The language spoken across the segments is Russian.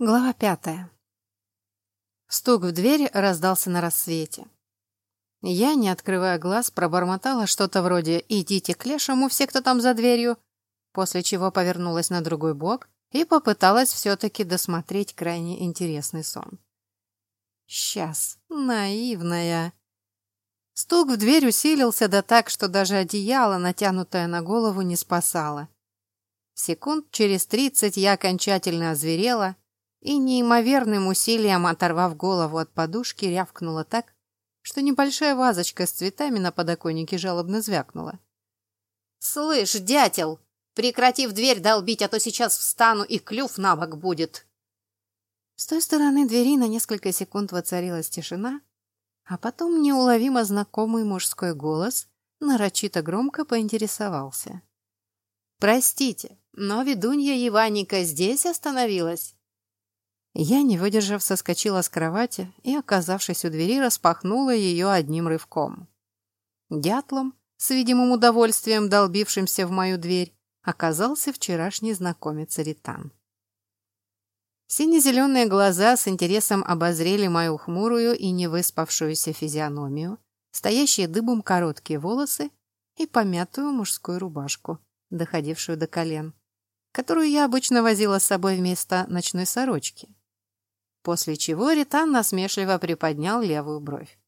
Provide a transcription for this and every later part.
Глава пятая. Стук в дверь раздался на рассвете. Я, не открывая глаз, пробормотала что-то вроде «идите к лешему все, кто там за дверью», после чего повернулась на другой бок и попыталась все-таки досмотреть крайне интересный сон. Сейчас, наивная. Стук в дверь усилился да так, что даже одеяло, натянутое на голову, не спасало. Секунд через тридцать я окончательно озверела и неимоверным усилием, оторвав голову от подушки, рявкнула так, что небольшая вазочка с цветами на подоконнике жалобно звякнула. «Слышь, дятел, прекрати в дверь долбить, а то сейчас встану и клюв на бок будет!» С той стороны двери на несколько секунд воцарилась тишина, а потом неуловимо знакомый мужской голос нарочито громко поинтересовался. «Простите, но ведунья Иваника здесь остановилась?» Я, не выдержав, соскочила с кровати и, оказавшись у двери, распахнула ее одним рывком. Дятлом, с видимым удовольствием долбившимся в мою дверь, оказался вчерашний знакомец Ритан. Сине-зеленые глаза с интересом обозрели мою хмурую и невыспавшуюся физиономию, стоящие дыбом короткие волосы и помятую мужскую рубашку, доходившую до колен, которую я обычно возила с собой вместо ночной сорочки после чего Ритан насмешливо приподнял левую бровь.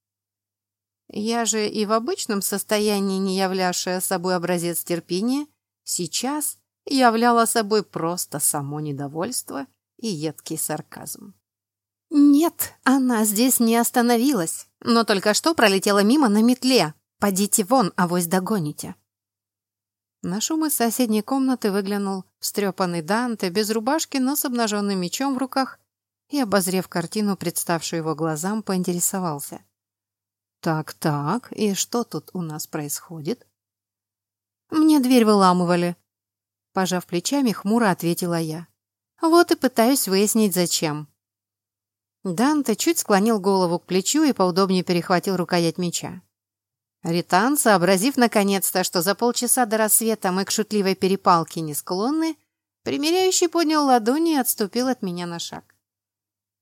Я же и в обычном состоянии, не являвшая собой образец терпения, сейчас являла собой просто само недовольство и едкий сарказм. «Нет, она здесь не остановилась, но только что пролетела мимо на метле. Подите вон, авось догоните». На шум из соседней комнаты выглянул встрепанный Данте без рубашки, но с обнаженным мечом в руках и, обозрев картину, представшую его глазам, поинтересовался. «Так-так, и что тут у нас происходит?» «Мне дверь выламывали», — пожав плечами, хмуро ответила я. «Вот и пытаюсь выяснить, зачем». Данте чуть склонил голову к плечу и поудобнее перехватил рукоять меча. Ритан, сообразив наконец-то, что за полчаса до рассвета мы к шутливой перепалке не склонны, примиряющий поднял ладони и отступил от меня на шаг.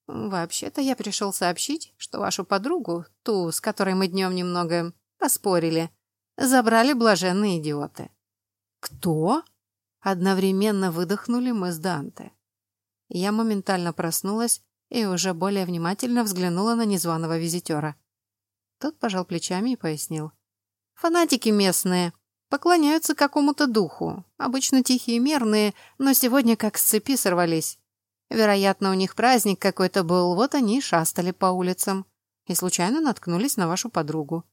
«Вообще-то я пришел сообщить, что вашу подругу, ту, с которой мы днем немного поспорили, забрали блаженные идиоты». «Кто?» Одновременно выдохнули мы с Данте. Я моментально проснулась и уже более внимательно взглянула на незваного визитера. Тот пожал плечами и пояснил. «Фанатики местные. Поклоняются какому-то духу. Обычно тихие и мерные, но сегодня как с цепи сорвались. Вероятно, у них праздник какой-то был, вот они и шастали по улицам. И случайно наткнулись на вашу подругу.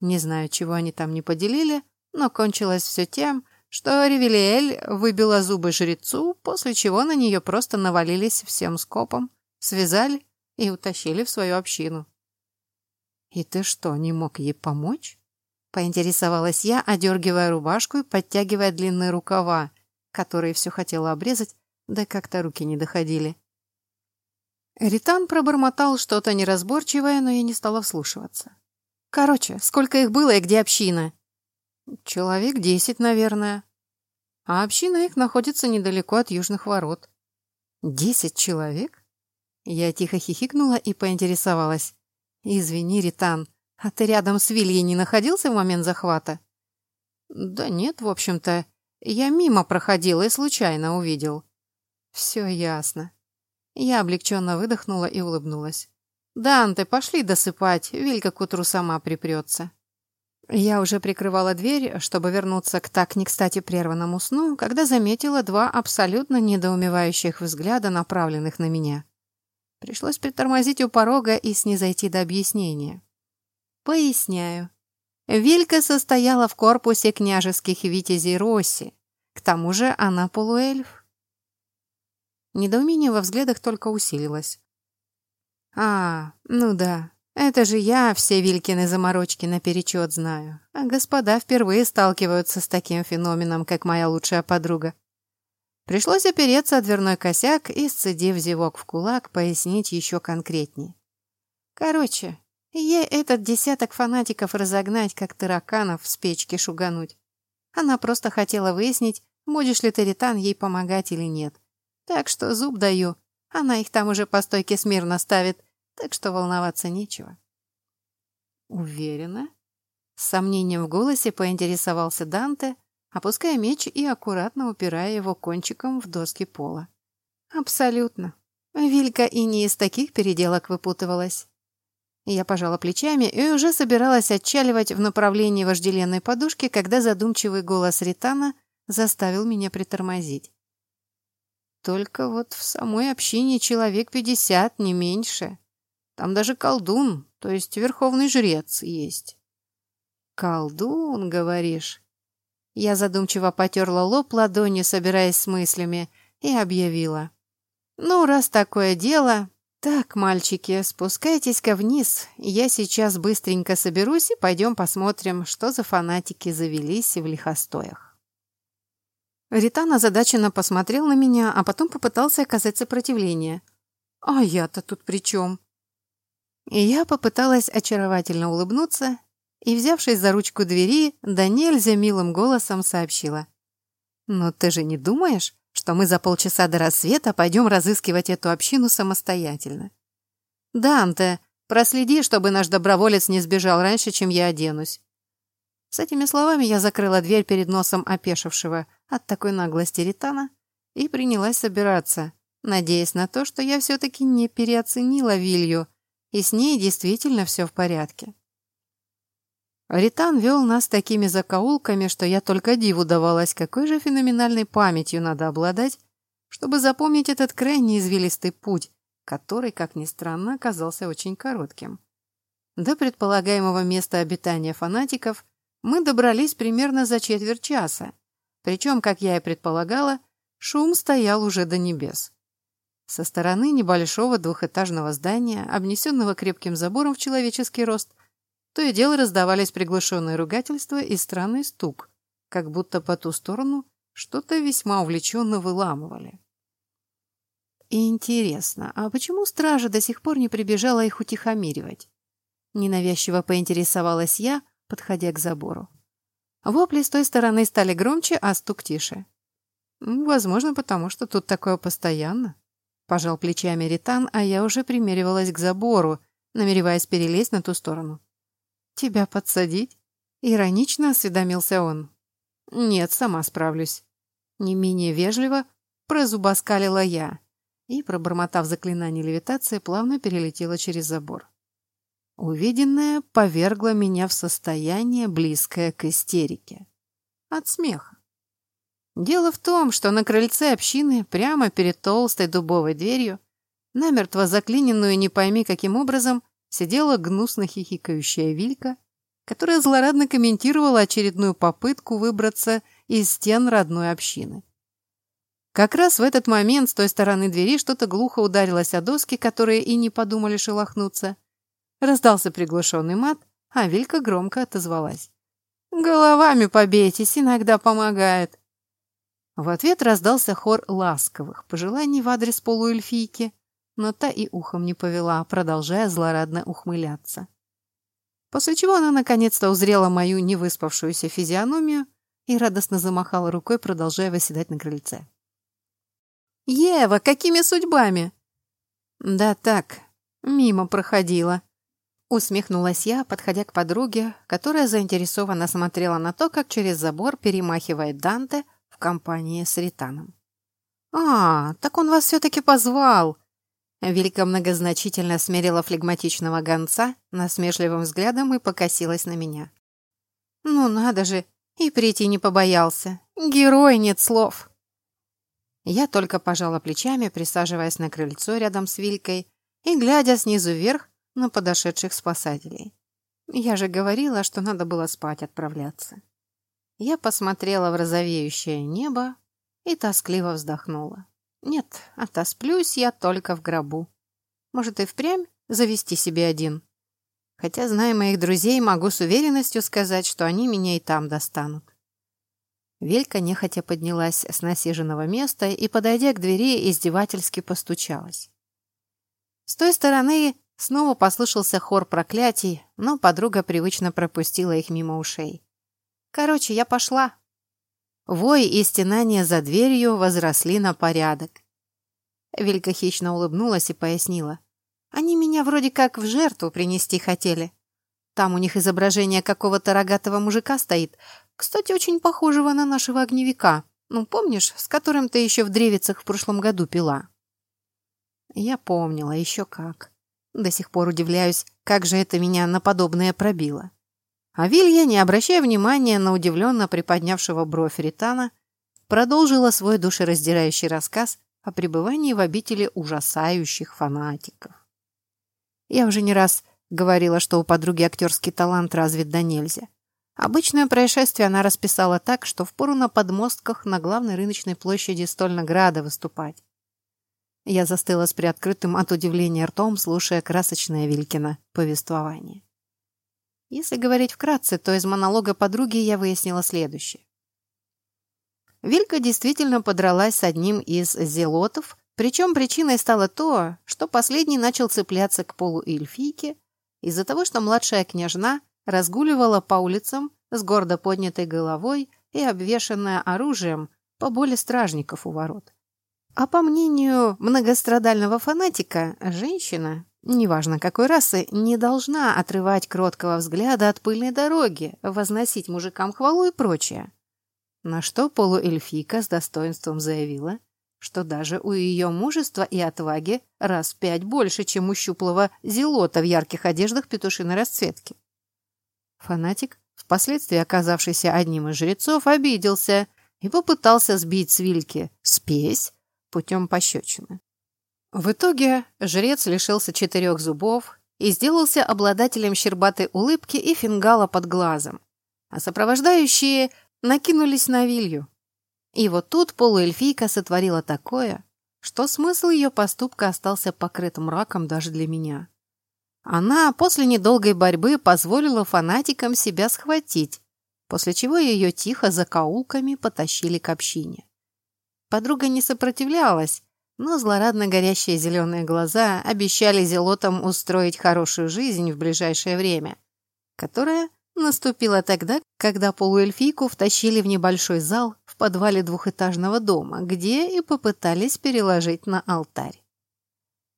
Не знаю, чего они там не поделили, но кончилось все тем, что Ревелиэль выбила зубы жрецу, после чего на нее просто навалились всем скопом, связали и утащили в свою общину. «И ты что, не мог ей помочь?» Поинтересовалась я, одергивая рубашку и подтягивая длинные рукава, которые все хотела обрезать, да как-то руки не доходили. Ритан пробормотал что-то неразборчивое, но я не стала вслушиваться. Короче, сколько их было и где община? Человек десять, наверное. А община их находится недалеко от южных ворот. Десять человек? Я тихо хихикнула и поинтересовалась. Извини, Ритан, а ты рядом с Вильей не находился в момент захвата? Да нет, в общем-то. Я мимо проходил и случайно увидел. Все ясно. Я облегченно выдохнула и улыбнулась. «Данте, пошли досыпать, Вилька к утру сама припрется». Я уже прикрывала дверь, чтобы вернуться к так не кстати прерванному сну, когда заметила два абсолютно недоумевающих взгляда, направленных на меня. Пришлось притормозить у порога и снизойти до объяснения. Поясняю. Вилька состояла в корпусе княжеских витязей Росси. К тому же она полуэльф. Недоумение во взглядах только усилилось. «А, ну да, это же я все Вилькины заморочки наперечет знаю, а господа впервые сталкиваются с таким феноменом, как моя лучшая подруга». Пришлось опереться о дверной косяк и, сцедив зевок в кулак, пояснить еще конкретнее. Короче, ей этот десяток фанатиков разогнать, как тараканов с печки шугануть. Она просто хотела выяснить, будешь ли ты, Ритан, ей помогать или нет. Так что зуб даю. Она их там уже по стойке смирно ставит, так что волноваться нечего. Уверена? С сомнением в голосе поинтересовался Данте, опуская меч и аккуратно упирая его кончиком в доски пола. Абсолютно. Вилька и не из таких переделок выпутывалась. Я пожала плечами и уже собиралась отчаливать в направлении вожделенной подушки, когда задумчивый голос Ритана заставил меня притормозить. Только вот в самой общине человек пятьдесят, не меньше. Там даже колдун, то есть верховный жрец, есть. «Колдун, говоришь?» Я задумчиво потерла лоб ладонью, собираясь с мыслями, и объявила. «Ну, раз такое дело, «Так, мальчики, спускайтесь-ка вниз. Я сейчас быстренько соберусь и пойдем посмотрим, что за фанатики завелись в лихостоях». Ритан озадаченно посмотрел на меня, а потом попытался оказать сопротивление. «А я-то тут при чем?» Я попыталась очаровательно улыбнуться и, взявшись за ручку двери, да нельзя милым голосом сообщила. «Но ты же не думаешь, что мы за полчаса до рассвета пойдем разыскивать эту общину самостоятельно. «Данте, проследи, чтобы наш доброволец не сбежал раньше, чем я оденусь». С этими словами я закрыла дверь перед носом опешившего от такой наглости Ритана и принялась собираться, надеясь на то, что я все-таки не переоценила Вилью, и с ней действительно все в порядке. Ритан вел нас такими закоулками, что я только диву давалась, какой же феноменальной памятью надо обладать, чтобы запомнить этот крайне извилистый путь, который, как ни странно, оказался очень коротким. До предполагаемого места обитания фанатиков мы добрались примерно за четверть часа, причем, как я и предполагала, шум стоял уже до небес. Со стороны небольшого двухэтажного здания, обнесенного крепким забором в человеческий рост, то и дело раздавались приглушенные ругательства и странный стук, как будто по ту сторону что-то весьма увлеченно выламывали. Интересно, а почему стража до сих пор не прибежала их утихомиривать? Ненавязчиво поинтересовалась я, подходя к забору. Вопли с той стороны стали громче, а стук тише. Возможно, потому что тут такое постоянно. Пожал плечами Ритан, а я уже примеривалась к забору, намереваясь перелезть на ту сторону. «Тебя подсадить?» — иронично осведомился он. «Нет, сама справлюсь». Не менее вежливо прозубоскалила я и, пробормотав заклинание левитации, плавно перелетела через забор. Увиденное повергло меня в состояние, близкое к истерике. От смеха. Дело в том, что на крыльце общины, прямо перед толстой дубовой дверью, намертво заклиненную не пойми каким образом, сидела гнусно хихикающая Вилька, которая злорадно комментировала очередную попытку выбраться из стен родной общины. Как раз в этот момент с той стороны двери что-то глухо ударилось о доски, которые и не подумали шелохнуться. Раздался приглушенный мат, а Вилька громко отозвалась. «Головами побейтесь, иногда помогает». В ответ раздался хор ласковых пожеланий в адрес полуэльфийки, но та и ухом не повела, продолжая злорадно ухмыляться. После чего она наконец-то узрела мою невыспавшуюся физиономию и радостно замахала рукой, продолжая восседать на крыльце. «Ева, какими судьбами?» «Да так, мимо проходила», — усмехнулась я, подходя к подруге, которая заинтересованно смотрела на то, как через забор перемахивает Данте в компании с Ританом. «А, так он вас все-таки позвал!» Вилька многозначительно смерила флегматичного гонца насмешливым взглядом и покосилась на меня. «Ну надо же, и прийти не побоялся. Герой, нет слов!» Я только пожала плечами, присаживаясь на крыльцо рядом с Вилькой и глядя снизу вверх на подошедших спасателей. Я же говорила, что надо было спать отправляться. Я посмотрела в розовеющее небо и тоскливо вздохнула. Нет, отосплюсь я только в гробу. Может, и впрямь завести себе один. Хотя, зная моих друзей, могу с уверенностью сказать, что они меня и там достанут. Велька нехотя поднялась с насиженного места и, подойдя к двери, издевательски постучалась. С той стороны снова послышался хор проклятий, но подруга привычно пропустила их мимо ушей. «Короче, я пошла», Вой и стенания за дверью возросли на порядок. Вилька хищно улыбнулась и пояснила. Они меня вроде как в жертву принести хотели. Там у них изображение какого-то рогатого мужика стоит, кстати, очень похожего на нашего огневика. Ну, помнишь, с которым ты еще в древицах в прошлом году пила? Я помнила, еще как. До сих пор удивляюсь, как же это меня на подобное пробило. А Вилья, не обращая внимания на удивленно приподнявшего бровь Ритана, продолжила свой душераздирающий рассказ о пребывании в обители ужасающих фанатиков. Я уже не раз говорила, что у подруги актерский талант развит до нельзя. Обычное происшествие она расписала так, что впору на подмостках на главной рыночной площади Стольнограда выступать. Я застыла с приоткрытым от удивления ртом, слушая красочное Вилькино повествование. Если говорить вкратце, то из монолога подруги я выяснила следующее. Вилька действительно подралась с одним из зелотов, причем причиной стало то, что последний начал цепляться к полу эльфийки из-за того, что младшая княжна разгуливала по улицам с гордо поднятой головой и обвешанная оружием по боли стражников у ворот. А по мнению многострадального фанатика, женщина, неважно какой расы, не должна отрывать кроткого взгляда от пыльной дороги, возносить мужикам хвалу и прочее. На что полуэльфийка с достоинством заявила, что даже у ее мужества и отваги раз пять больше, чем у щуплого зелота в ярких одеждах петушиной расцветки. Фанатик, впоследствии оказавшийся одним из жрецов, обиделся и попытался сбить с Вильки спесь путем пощечины. В итоге жрец лишился четырех зубов и сделался обладателем щербатой улыбки и фингала под глазом, а сопровождающие накинулись на Вилью. И вот тут полуэльфийка сотворила такое, что смысл ее поступка остался покрыт мраком даже для меня. Она после недолгой борьбы позволила фанатикам себя схватить, после чего ее тихо за каулками потащили к общине. Подруга не сопротивлялась, но злорадно горящие зеленые глаза обещали зелотам устроить хорошую жизнь в ближайшее время, которая наступила тогда, когда полуэльфийку втащили в небольшой зал в подвале двухэтажного дома, где и попытались переложить на алтарь.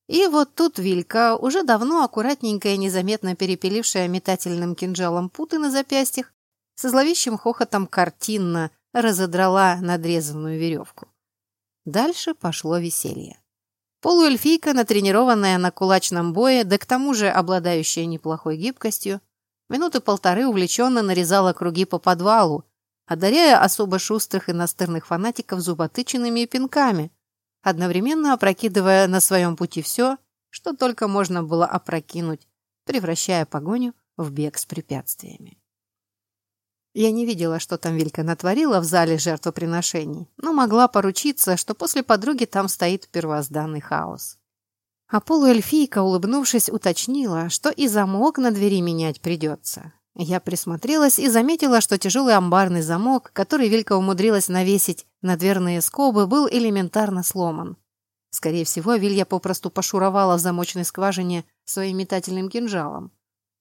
И вот тут Вилька, уже давно аккуратненько и незаметно перепилившая метательным кинжалом путы на запястьях, со зловещим хохотом картинно разодрала надрезанную веревку. Дальше пошло веселье. Полуэльфийка, натренированная на кулачном бое, да к тому же обладающая неплохой гибкостью, минуты полторы увлеченно нарезала круги по подвалу, одаряя особо шустрых и настырных фанатиков зуботычинами и пинками, одновременно опрокидывая на своем пути все, что только можно было опрокинуть, превращая погоню в бег с препятствиями. Я не видела, что там Вилька натворила в зале жертвоприношений, но могла поручиться, что после подруги там стоит первозданный хаос. А полуэльфийка, улыбнувшись, уточнила, что и замок на двери менять придется. Я присмотрелась и заметила, что тяжелый амбарный замок, который Вилька умудрилась навесить на дверные скобы, был элементарно сломан. Скорее всего, Вилья попросту пошуровала в замочной скважине своим метательным кинжалом.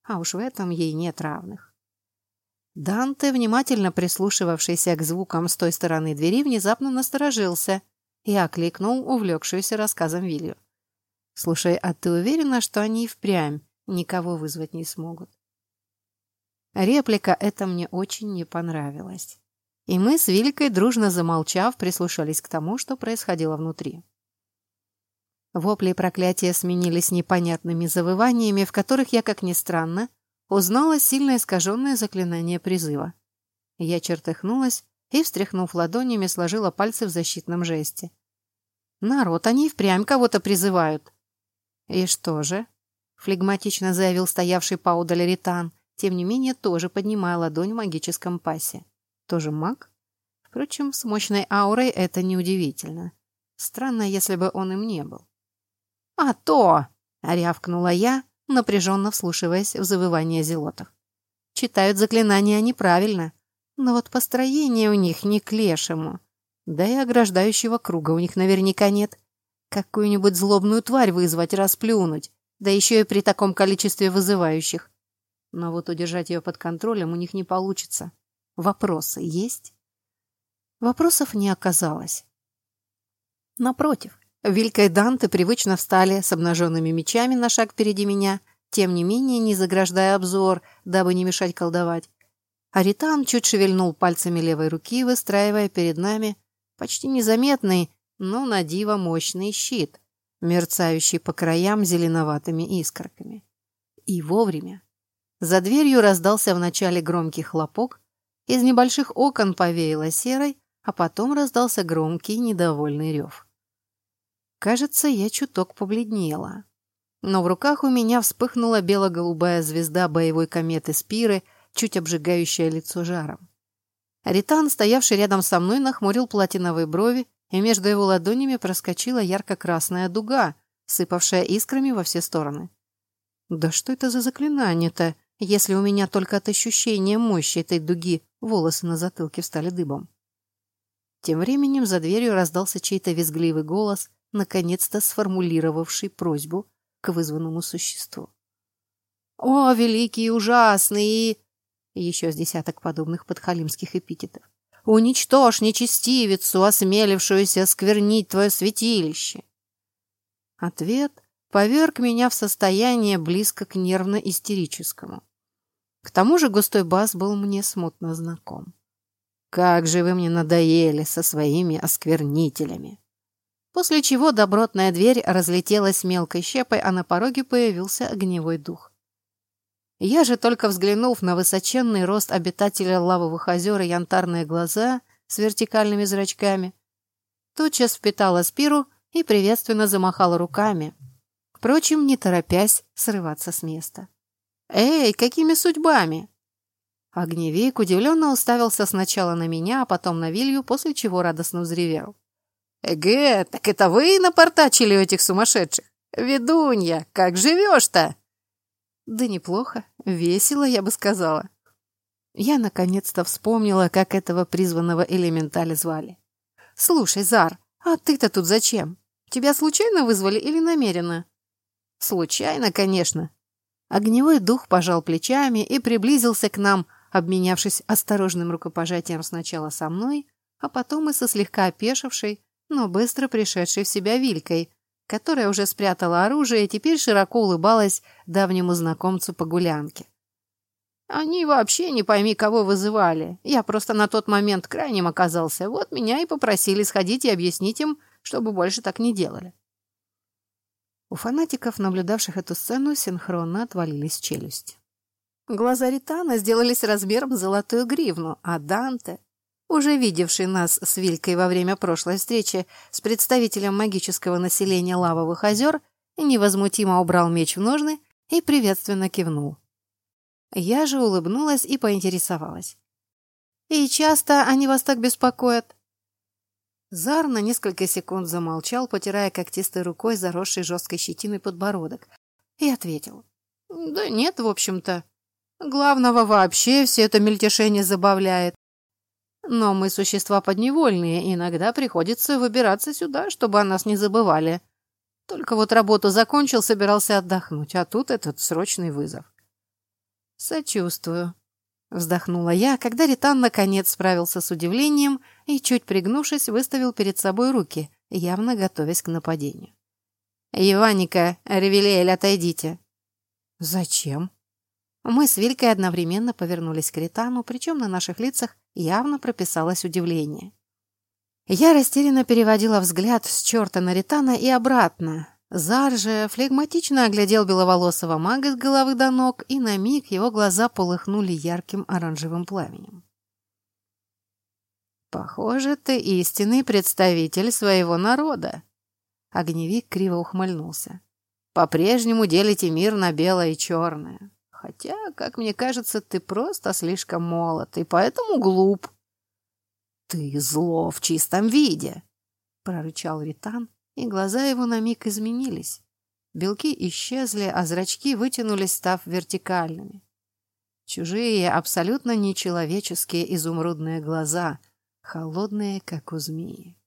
А уж в этом ей нет равных. Данте, внимательно прислушивавшийся к звукам с той стороны двери, внезапно насторожился и окликнул увлекшуюся рассказом Вилью. «Слушай, а ты уверена, что они и впрямь никого вызвать не смогут?» Реплика эта мне очень не понравилась. И мы с Вилькой, дружно замолчав, прислушались к тому, что происходило внутри. Вопли и проклятия сменились непонятными завываниями, в которых я, как ни странно, узнала сильно искаженное заклинание призыва. Я чертыхнулась и, встряхнув ладонями, сложила пальцы в защитном жесте. «Народ, они впрямь кого-то призывают». «И что же?» — флегматично заявил стоявший поодаль Ритан, тем не менее тоже поднимая ладонь в магическом пасе. «Тоже маг?» Впрочем, с мощной аурой это неудивительно. Странно, если бы он им не был. «А то!» — рявкнула я, напряженно вслушиваясь в завывание зелотов. Читают заклинания неправильно, но вот построение у них не к лешему. Да и ограждающего круга у них наверняка нет. Какую-нибудь злобную тварь вызвать, расплюнуть, да еще и при таком количестве вызывающих. Но вот удержать ее под контролем у них не получится. Вопросы есть? Вопросов не оказалось. Напротив, Вилька и Данте привычно встали с обнаженными мечами на шаг впереди меня, тем не менее не заграждая обзор, дабы не мешать колдовать. Аритан чуть шевельнул пальцами левой руки, выстраивая перед нами почти незаметный, но на диво мощный щит, мерцающий по краям зеленоватыми искорками. И вовремя. За дверью раздался вначале громкий хлопок, из небольших окон повеяло серой, а потом раздался громкий недовольный рев. Кажется, я чуток побледнела. Но в руках у меня вспыхнула бело-голубая звезда боевой кометы Спиры, чуть обжигающая лицо жаром. Ритан, стоявший рядом со мной, нахмурил платиновые брови, и между его ладонями проскочила ярко-красная дуга, сыпавшая искрами во все стороны. Да что это за заклинание-то, если у меня только от ощущения мощи этой дуги волосы на затылке встали дыбом? Тем временем за дверью раздался чей-то визгливый голос, наконец-то сформулировавший просьбу к вызванному существу. «О, великий и ужасный!» еще с десяток подобных подхалимских эпитетов. «Уничтожь нечестивицу, осмелившуюся сквернить твое святилище!» Ответ поверг меня в состояние близко к нервно-истерическому. К тому же густой бас был мне смутно знаком. «Как же вы мне надоели со своими осквернителями!» После чего добротная дверь разлетелась мелкой щепой, а на пороге появился огневой дух. Я же, только взглянув на высоченный рост обитателя лавовых озер и янтарные глаза с вертикальными зрачками, тотчас впитала спиру и приветственно замахала руками, впрочем, не торопясь срываться с места. «Эй, какими судьбами?» Огневик удивленно уставился сначала на меня, а потом на Вилью, после чего радостно взревел. «Эге, так это вы напортачили этих сумасшедших? Ведунья, как живешь-то?» Да неплохо, весело, я бы сказала. Я наконец-то вспомнила, как этого призванного элементаля звали. «Слушай, Зар, а ты-то тут зачем? Тебя случайно вызвали или намеренно?» «Случайно, конечно». Огневой дух пожал плечами и приблизился к нам, обменявшись осторожным рукопожатием сначала со мной, а потом и со слегка опешившей, но быстро пришедшей в себя Вилькой, которая уже спрятала оружие и теперь широко улыбалась давнему знакомцу по гулянке. «Они вообще не пойми, кого вызывали. Я просто на тот момент крайним оказался. Вот меня и попросили сходить и объяснить им, чтобы больше так не делали». У фанатиков, наблюдавших эту сцену, синхронно отвалились челюсти. Глаза Ритана сделались размером золотую гривну, а Данте уже видевший нас с Вилькой во время прошлой встречи с представителем магического населения Лавовых озер, невозмутимо убрал меч в ножны и приветственно кивнул. Я же улыбнулась и поинтересовалась. «И часто они вас так беспокоят?» Зар на несколько секунд замолчал, потирая когтистой рукой заросший жесткой щетиной подбородок, и ответил. «Да нет, в общем-то. Главного вообще все это мельтешение забавляет. Но мы существа подневольные, иногда приходится выбираться сюда, чтобы о нас не забывали. Только вот работу закончил, собирался отдохнуть, а тут этот срочный вызов. «Сочувствую», — вздохнула я, когда Ритан наконец справился с удивлением и, чуть пригнувшись, выставил перед собой руки, явно готовясь к нападению. «Иваника, Ревелиэль, отойдите!» «Зачем?» Мы с Вилькой одновременно повернулись к Ритану, причем на наших лицах явно прописалось удивление. Я растерянно переводила взгляд с черта на Ритана и обратно. Зар же флегматично оглядел беловолосого мага с головы до ног, и на миг его глаза полыхнули ярким оранжевым пламенем. «Похоже, ты истинный представитель своего народа», — огневик криво ухмыльнулся. «По-прежнему делите мир на белое и черное. Хотя, как мне кажется, ты просто слишком молод и поэтому глуп. Ты зло в чистом виде, прорычал Ритан, и глаза его на миг изменились. Белки исчезли, а зрачки вытянулись, став вертикальными. Чужие, абсолютно нечеловеческие изумрудные глаза, холодные, как у змеи.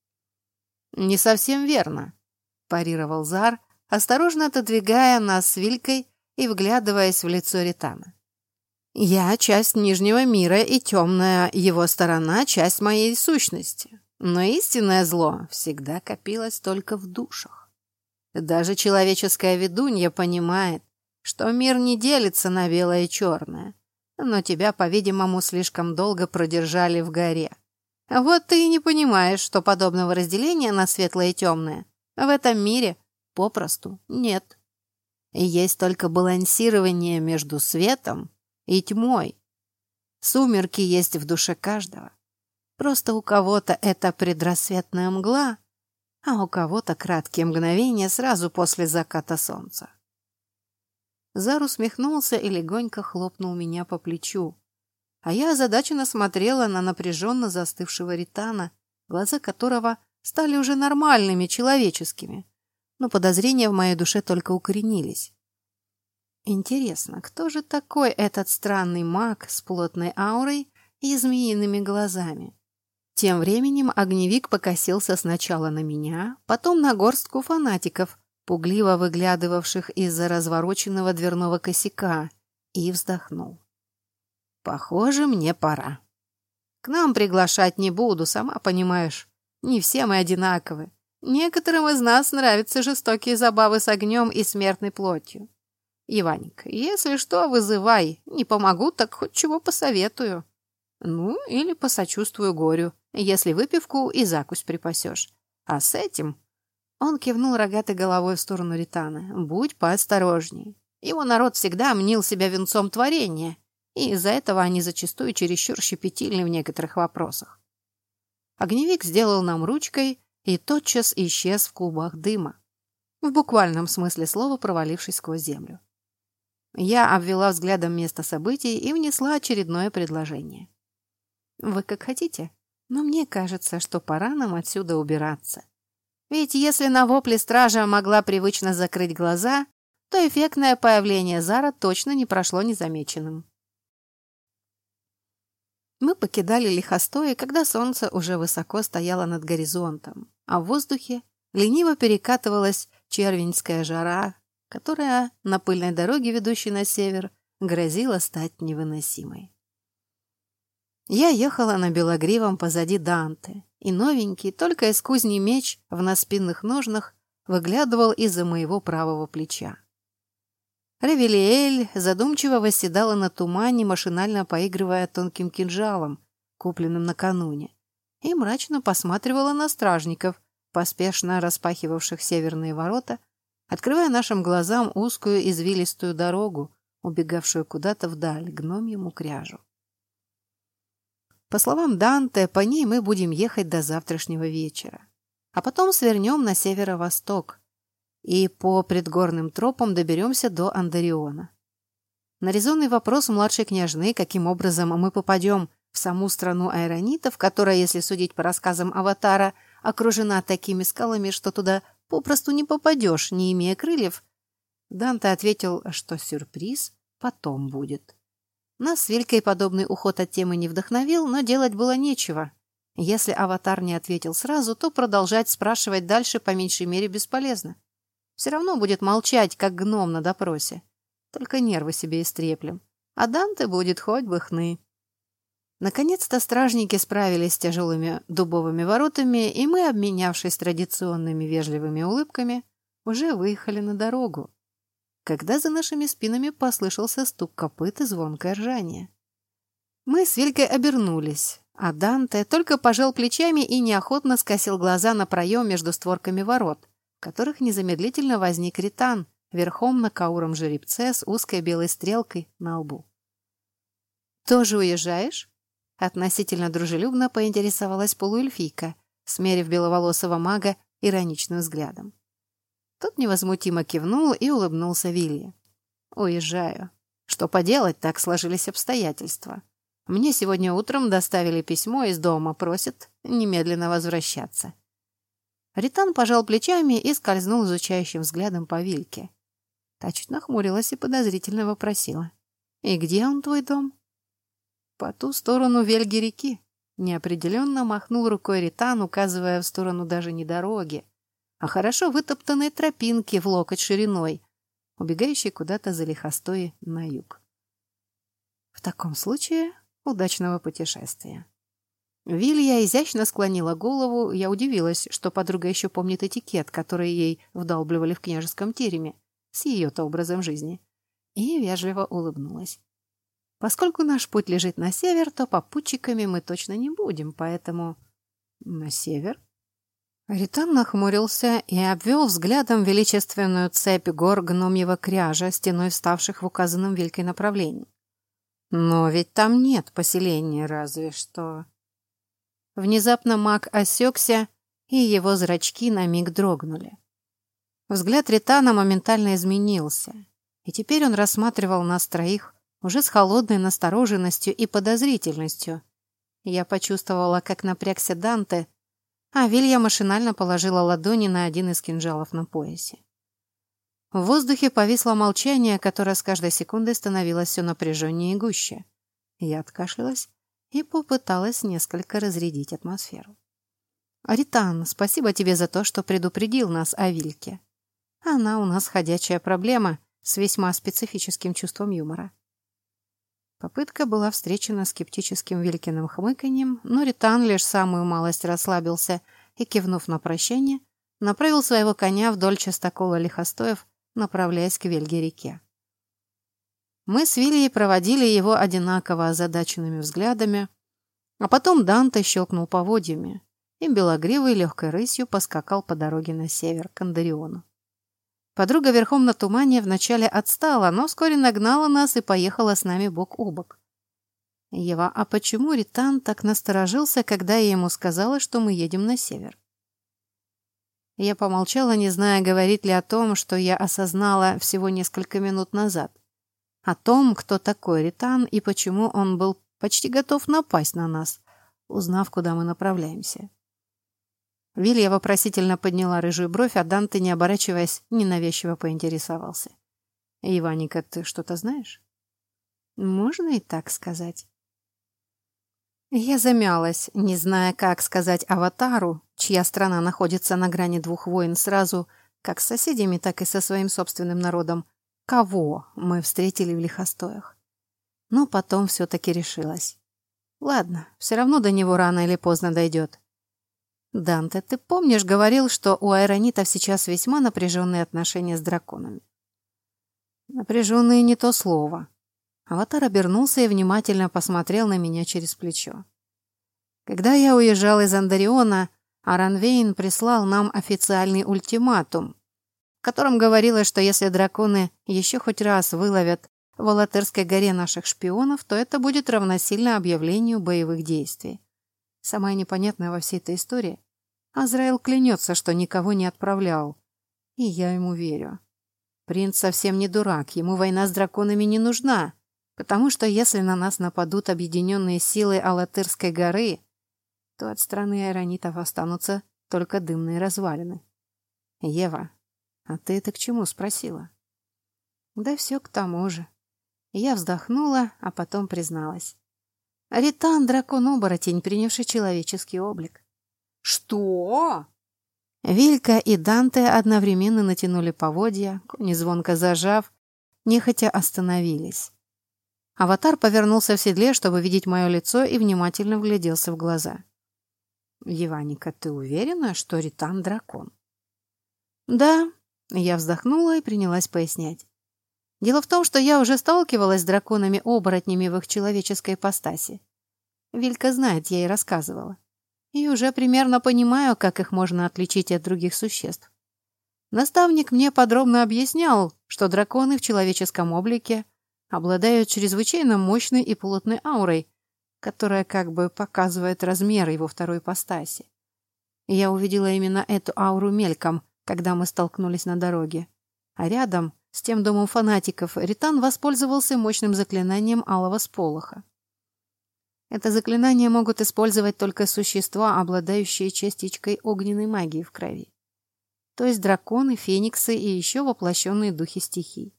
«Не совсем верно», – парировал Зар, осторожно отодвигая нас с Вилькой и вглядываясь в лицо Ритана. «Я часть Нижнего мира, и темная его сторона — часть моей сущности. Но истинное зло всегда копилось только в душах. Даже человеческая ведунья понимает, что мир не делится на белое и черное, но тебя, по-видимому, слишком долго продержали в горе. Вот ты и не понимаешь, что подобного разделения на светлое и темное в этом мире попросту нет. Есть только балансирование между светом и тьмой. Сумерки есть в душе каждого. Просто у кого-то это предрассветная мгла, а у кого-то краткие мгновения сразу после заката солнца. Зар усмехнулся и легонько хлопнул меня по плечу. А я озадаченно смотрела на напряженно застывшего Ритана, глаза которого стали уже нормальными, человеческими. Но подозрения в моей душе только укоренились. Интересно, кто же такой этот странный маг с плотной аурой и змеиными глазами? Тем временем огневик покосился сначала на меня, потом на горстку фанатиков, пугливо выглядывавших из-за развороченного дверного косяка, и вздохнул. «Похоже, мне пора. К нам приглашать не буду, сама понимаешь. Не все мы одинаковы. Некоторым из нас нравятся жестокие забавы с огнем и смертной плотью. Иваник, если что, вызывай. Не помогу, так хоть чего посоветую. Ну, или посочувствую горю, если выпивку и закусь припасешь. А с этим он кивнул рогатой головой в сторону Ритана. «Будь поосторожней. Его народ всегда мнил себя венцом творения, и из-за этого они зачастую чересчур щепетильны в некоторых вопросах». Огневик сделал нам ручкой и тотчас исчез в клубах дыма, в буквальном смысле слова провалившись сквозь землю. Я обвела взглядом место событий и внесла очередное предложение. «Вы как хотите, но мне кажется, что пора нам отсюда убираться». Ведь если на вопли стража могла привычно закрыть глаза, то эффектное появление Зара точно не прошло незамеченным. Мы покидали лихостои, когда солнце уже высоко стояло над горизонтом, а в воздухе лениво перекатывалась червеньская жара, которая на пыльной дороге, ведущей на север, грозила стать невыносимой. Я ехала на белогривом позади Данте, и новенький, только из кузни меч в наспинных ножнах выглядывал из-за моего правого плеча. Ревелиэль задумчиво восседала на тумане, машинально поигрывая тонким кинжалом, купленным накануне, и мрачно посматривала на стражников, поспешно распахивавших северные ворота, открывая нашим глазам узкую извилистую дорогу, убегавшую куда-то вдаль, гномьему кряжу. По словам Данте, по ней мы будем ехать до завтрашнего вечера. А потом свернем на северо-восток и по предгорным тропам доберемся до Андариона. На резонный вопрос младшей княжны, каким образом мы попадем в саму страну аэронитов, которая, если судить по рассказам Аватара, окружена такими скалами, что туда попросту не попадешь, не имея крыльев, Данте ответил, что сюрприз потом будет. Нас с Вилькой подобный уход от темы не вдохновил, но делать было нечего. Если аватар не ответил сразу, то продолжать спрашивать дальше по меньшей мере бесполезно. Все равно будет молчать, как гном на допросе. Только нервы себе истреплем. А Данте будет хоть бы хны. Наконец-то стражники справились с тяжелыми дубовыми воротами, и мы, обменявшись традиционными вежливыми улыбками, уже выехали на дорогу когда за нашими спинами послышался стук копыт и звонкое ржание. Мы с Вилькой обернулись, а Данте только пожал плечами и неохотно скосил глаза на проем между створками ворот, в которых незамедлительно возник Ритан, верхом на кауром жеребце с узкой белой стрелкой на лбу. «Тоже уезжаешь?» Относительно дружелюбно поинтересовалась полуэльфийка, смерив беловолосого мага ироничным взглядом. Тот невозмутимо кивнул и улыбнулся Вилли. «Уезжаю. Что поделать, так сложились обстоятельства. Мне сегодня утром доставили письмо из дома, просят немедленно возвращаться». Ритан пожал плечами и скользнул изучающим взглядом по Вильке. Та чуть нахмурилась и подозрительно вопросила. «И где он, твой дом?» «По ту сторону Вельги реки», — неопределенно махнул рукой Ритан, указывая в сторону даже не дороги, а хорошо вытоптанной тропинки в локоть шириной, убегающей куда-то за лихостои на юг. В таком случае удачного путешествия. Вилья изящно склонила голову, я удивилась, что подруга еще помнит этикет, который ей вдалбливали в княжеском тереме, с ее-то образом жизни, и вежливо улыбнулась. Поскольку наш путь лежит на север, то попутчиками мы точно не будем, поэтому... На север? Ритан нахмурился и обвел взглядом величественную цепь гор гномьего кряжа, стеной вставших в указанном Вилькой направлении. Но ведь там нет поселения, разве что... Внезапно маг осекся, и его зрачки на миг дрогнули. Взгляд Ритана моментально изменился, и теперь он рассматривал нас троих уже с холодной настороженностью и подозрительностью. Я почувствовала, как напрягся Данте, а Вилья машинально положила ладони на один из кинжалов на поясе. В воздухе повисло молчание, которое с каждой секундой становилось все напряженнее и гуще. Я откашлялась и попыталась несколько разрядить атмосферу. «Аритан, спасибо тебе за то, что предупредил нас о Вильке. Она у нас ходячая проблема с весьма специфическим чувством юмора». Попытка была встречена скептическим Вилькиным хмыканьем, но Ритан лишь самую малость расслабился и, кивнув на прощание, направил своего коня вдоль частокола лихостоев, направляясь к Вельге-реке. Мы с Вильей проводили его одинаково озадаченными взглядами, а потом Данте щелкнул поводьями, и белогривой легкой рысью поскакал по дороге на север, к Андариону. Подруга верхом на тумане вначале отстала, но вскоре нагнала нас и поехала с нами бок о бок. Ева, а почему Ритан так насторожился, когда я ему сказала, что мы едем на север? Я помолчала, не зная, говорить ли о том, что я осознала всего несколько минут назад о том, кто такой Ритан и почему он был почти готов напасть на нас, узнав, куда мы направляемся. Вилья вопросительно подняла рыжую бровь, а Данте, не оборачиваясь, ненавязчиво поинтересовался. «Иваника, ты что-то знаешь?» «Можно и так сказать». Я замялась, не зная, как сказать аватару, чья страна находится на грани двух войн сразу, как с соседями, так и со своим собственным народом, кого мы встретили в лихостоях. Но потом все-таки решилась. Ладно, все равно до него рано или поздно дойдет. Данте, ты помнишь, говорил, что у айронитов сейчас весьма напряженные отношения с драконами? Напряженные не то слово. Аватар обернулся и внимательно посмотрел на меня через плечо. Когда я уезжал из Андариона, Аранвейн прислал нам официальный ультиматум, в котором говорилось, что если драконы еще хоть раз выловят в Алатерской горе наших шпионов, то это будет равносильно объявлению боевых действий. Самое непонятное во всей этой истории – Азраил клянется, что никого не отправлял. И я ему верю. Принц совсем не дурак, ему война с драконами не нужна, потому что если на нас нападут объединенные силы Алатырской горы, то от страны айронитов останутся только дымные развалины. Ева, «А ты это к чему?» — спросила. «Да все к тому же». Я вздохнула, а потом призналась. Ритан — дракон-оборотень, принявший человеческий облик. «Что?» Вилька и Данте одновременно натянули поводья, кони звонко зажав, нехотя остановились. Аватар повернулся в седле, чтобы видеть мое лицо, и внимательно вгляделся в глаза. «Еваника, ты уверена, что Ритан — дракон?» «Да, я вздохнула и принялась пояснять. Дело в том, что я уже сталкивалась с драконами-оборотнями в их человеческой ипостаси. Вилька знает, я ей рассказывала. И уже примерно понимаю, как их можно отличить от других существ. Наставник мне подробно объяснял, что драконы в человеческом облике обладают чрезвычайно мощной и плотной аурой, которая как бы показывает размер его второй ипостаси. я увидела именно эту ауру мельком, когда мы столкнулись на дороге. А рядом, с тем домом фанатиков, Ритан воспользовался мощным заклинанием алого сполоха. Это заклинание могут использовать только существа, обладающие частичкой огненной магии в крови. То есть драконы, фениксы и еще воплощенные духи стихий.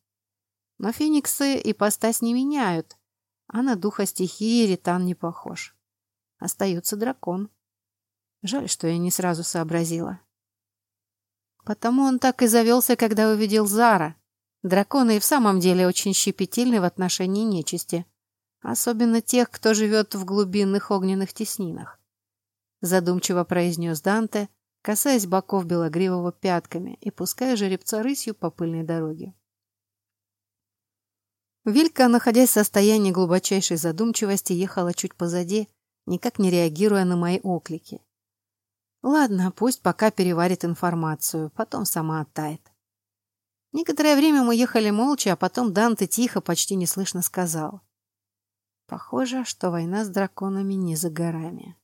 Но фениксы ипостась не меняют, а на духа стихии Ритан не похож. Остается дракон. Жаль, что я не сразу сообразила. Потому он так и завелся, когда увидел Зара. Драконы и в самом деле очень щепетильны в отношении нечисти. Особенно тех, кто живет в глубинных огненных теснинах. задумчиво произнес Данте, касаясь боков белогривого пятками и пуская жеребца рысью по пыльной дороге. Вилька, находясь в состоянии глубочайшей задумчивости, ехала чуть позади, никак не реагируя на мои оклики. Ладно, пусть пока переварит информацию, потом сама оттает. Некоторое время мы ехали молча, а потом Данте тихо, почти неслышно сказал. Похоже, что война с драконами не за горами.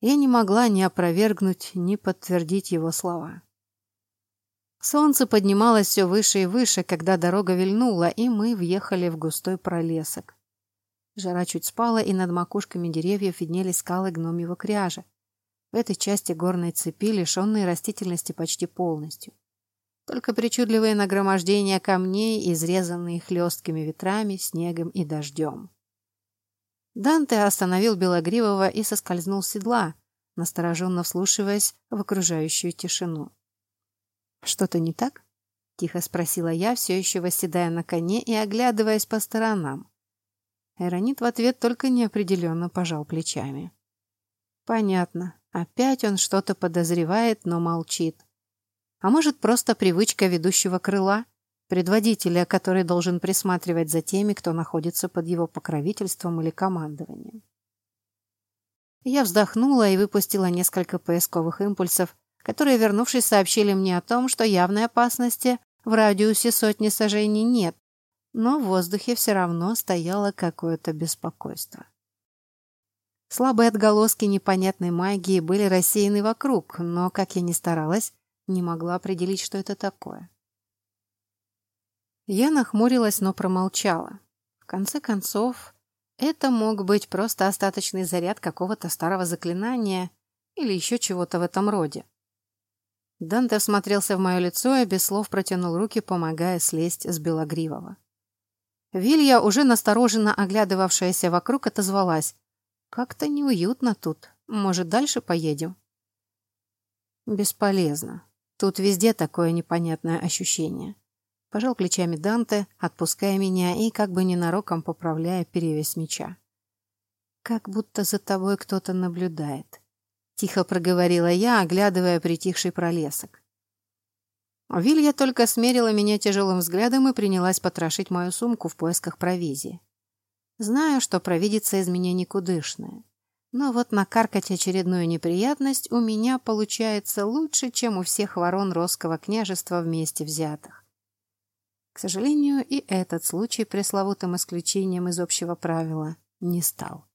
Я не могла ни опровергнуть, ни подтвердить его слова. Солнце поднималось все выше и выше, когда дорога вильнула, и мы въехали в густой пролесок. Жара чуть спала, и над макушками деревьев виднелись скалы гномьего кряжа. В этой части горной цепи, лишенной растительности почти полностью. Только причудливые нагромождения камней, изрезанные хлесткими ветрами, снегом и дождем. Данте остановил Белогривого и соскользнул с седла, настороженно вслушиваясь в окружающую тишину. «Что-то не так?» — тихо спросила я, все еще восседая на коне и оглядываясь по сторонам. Эронит в ответ только неопределенно пожал плечами. «Понятно. Опять он что-то подозревает, но молчит. А может, просто привычка ведущего крыла, предводителя, который должен присматривать за теми, кто находится под его покровительством или командованием. Я вздохнула и выпустила несколько поисковых импульсов, которые, вернувшись, сообщили мне о том, что явной опасности в радиусе сотни сажений нет, но в воздухе все равно стояло какое-то беспокойство. Слабые отголоски непонятной магии были рассеяны вокруг, но, как я ни старалась, не могла определить, что это такое. Я нахмурилась, но промолчала. В конце концов, это мог быть просто остаточный заряд какого-то старого заклинания или еще чего-то в этом роде. Данте всмотрелся в мое лицо и без слов протянул руки, помогая слезть с Белогривого. Вилья, уже настороженно оглядывавшаяся вокруг, отозвалась. «Как-то неуютно тут. Может, дальше поедем?» «Бесполезно. Тут везде такое непонятное ощущение. Пожал плечами Данте, отпуская меня и как бы ненароком поправляя перевес меча. «Как будто за тобой кто-то наблюдает», — тихо проговорила я, оглядывая притихший пролесок. Вилья только смерила меня тяжелым взглядом и принялась потрошить мою сумку в поисках провизии. Знаю, что провидица из меня никудышная. Но вот накаркать очередную неприятность у меня получается лучше, чем у всех ворон Росского княжества вместе взятых. К сожалению, и этот случай пресловутым исключением из общего правила не стал.